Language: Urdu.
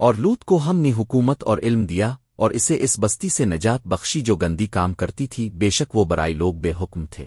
اور لوت کو ہم نے حکومت اور علم دیا اور اسے اس بستی سے نجات بخشی جو گندی کام کرتی تھی، بے شک وہ برائی لوگ بے حکم تھے۔